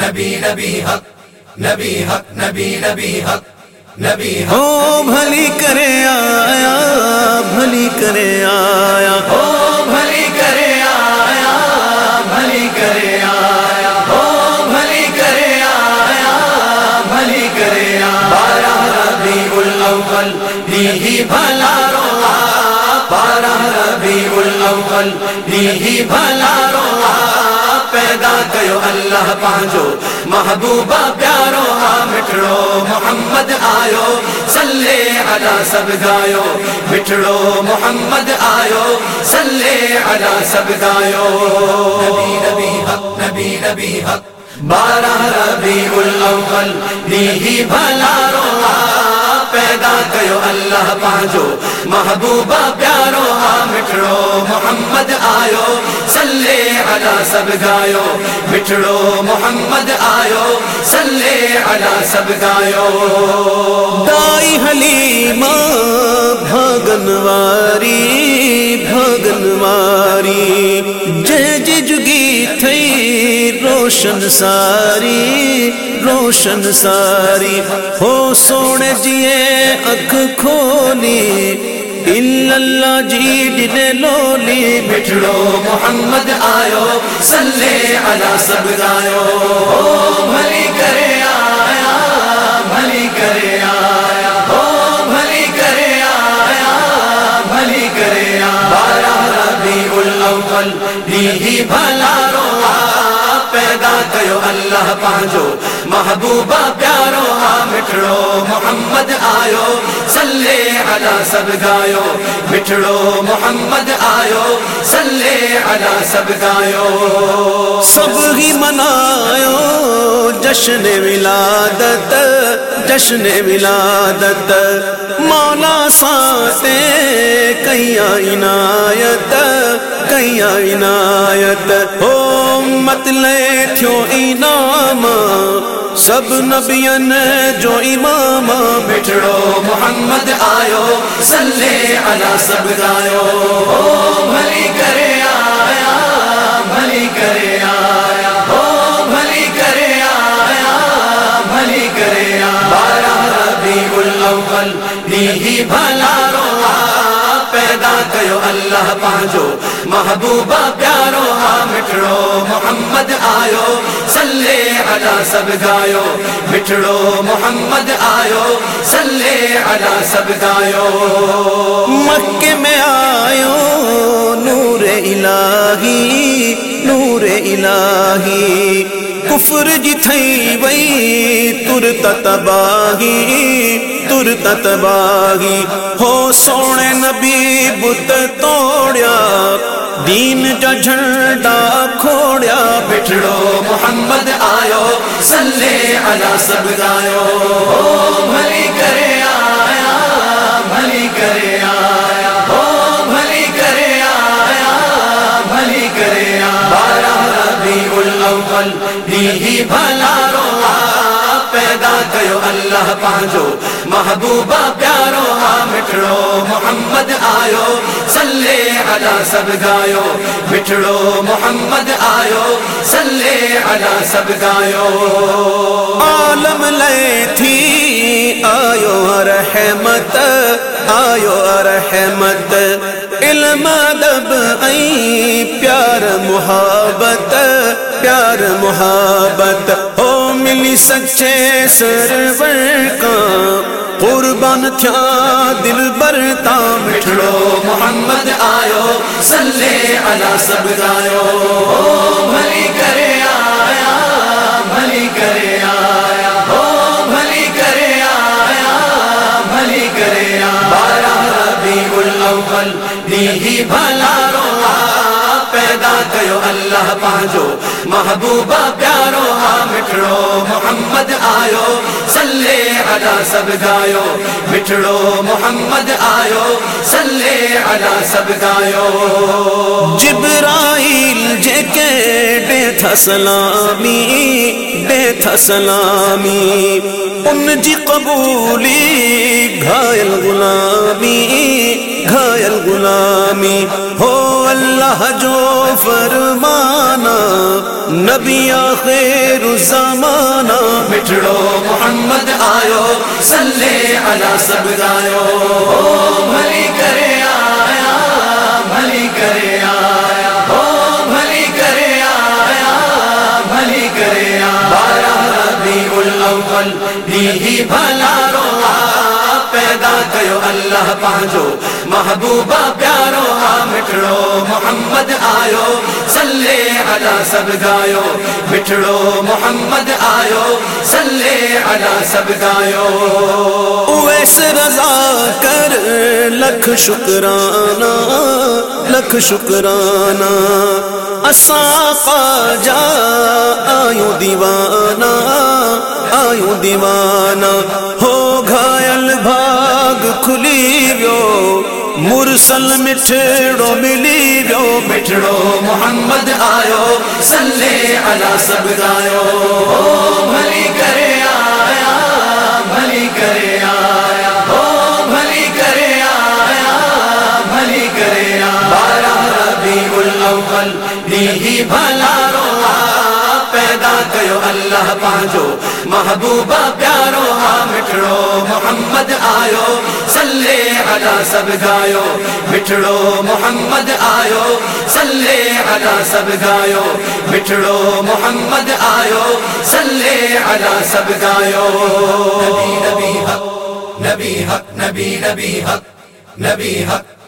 نبی نبی حق نبی حق نبی نبی حق نبی ہو بھلی کرے آیا بھلی کرے آیا۔ ہو بھلی کرے آیا بھلی کرے آیا۔ ہو بھلی کرے آیا بھلی کرے آیا۔ بارہ ربیع الاول نیہی بھلا روا بارہ ربیع الاول نیہی بھلا روا اللہ پانجو. محبوبہ پیارو آ مٹڑو محمد آیو. سلے علی سب گایو. مٹڑو محمد آیو. سلے علی سب گایو. نبی نبی حق، نبی نبی حق. بارہ ربیع الاول، نیہی بھلا پیدا کیو اللہ پانجو. محبوبہ پیارو آ مٹڑو محمد آیو. سلے علی سب گایو. مٹڑو محمد آیو. سلے علی سب گایو. دائی حلیمہ بھاگن واری. روشن ساری روشن ساری، ہو سونے جیے اکھ کھولی اللہ جی ڈنے لولی مٹڑو محمد آیو سلے علی سب گایو او بھلی کرے آیا، بھلی کرے آیا بھلی کرے آیا، بھلی کرے آیا، بارہ ربیع الاول بھلا رو پیدا کیو اللہ پانجو. محبوبہ پیارو ہاں آ مٹڑو محمد آیو. سلے علی سب گایو. مٹڑو محمد آیو. سلے علی سب گایو. سب ہی منایو. جشن ولادت جشن ولادت. مولا ساتے کیا عنایت کیا عنایت. ہو مت لے تھو انعام۔ سب نبین جو امام مٹڑو محمد آیو سلے علی سب گایو او بھلی کرے آیا، بھلی کرے آیا۔ او بھلی کرے آیا، بھلی کرے آیا۔ بارہ ربیع الاول نیہی بھلا رو پیدا کیو اللہ پانجو۔ محبوبہ پیارو ہاں آ مٹڑو محمد آیو سلے علی سب گایو۔ مٹڑو محمد آیو سلے علی سب گایو۔ مکے میں آیو، نور الہی نور الہی۔ کفر جی تھئی وئی ترت تباہی ترت تباہی ہو سونے نبی، بت توڑیا۔ دین جا جھنڈا کھوڑیا مٹڑو محمد آیو سلے علی سب گایو بھلی کرے آیا، بھلی کرے آیا۔ بھلی کرے آیا، بھلی کرے آیا۔ بارہ ربیع الاول بھلا رو پیدا کیو۔ اللہ پانجو، محبوبہ مٹڑو محمد آیو سلے علی سب گایو۔ مٹڑو محمد آیو سلے علی سب گایو۔ عالم لے تھی، آیو رحمت آیو رحمت۔ علم ادب، ای پیار محبت پیار محبت۔ ہو ملی سچے سرور کا قربان تھیا دل برتا مٹھڑو۔ محمد آیو صلی علی سب گایو او کیو اللہ پانجو، محبوبہ پیارو ہاں آ مٹڑو محمد آیو سلے علا سب گایو، مٹھڑو، محمد آیو سلے علا سب گایو۔ جبرائیل جے کے بے تھا سلامی بے تھا سلامی ان جی قبولی، گھائل غلامی گھائل غلامی، ہو اللہ جو فرمانا نبی آخر زمانہ مٹھڑو محمد آیو سلے علا سب گایو بھلی کرے آیا، بھلی کرے آیا۔ او بھلی کرے آیا، بھلی کرے آیا۔ بارہ ربیع الاول دی بھلا کیو اللہ پانجو. محبوبہ پیارو، آ مٹھڑو. محمد آیو سلے علا سب گایو. مٹھڑو، محمد آیو سلے علا سب گایو. اویس رضا کر لکھ شکرانہ لکھ شکرانہ. اساں جا آیو دیوانہ آیو دیوانہ۔ ہو گھائل بھاگ کھلی ویو۔ مرسل مٹھڑو ملی ویو۔ مٹھڑو محمد آیو۔ سلے علا سب گایو بھلی کرے آیا۔ بھلی کرے آیا۔ او بھلی کرے آیا۔ بھلی کرے آیا۔ بارہ ربیع الاول، دی بھلا۔ اللہ پانجو. محبوبہ پیارو آ مٹھڑو. محمد آیو. سلے علا سب گایو. مٹھڑو محمد آیو. سلے علا سب گایو. مٹھڑو محمد آیو. سلے علا سب گایو. نبی نبی حق. نبی حق. نبی نبی حق. نبی حق.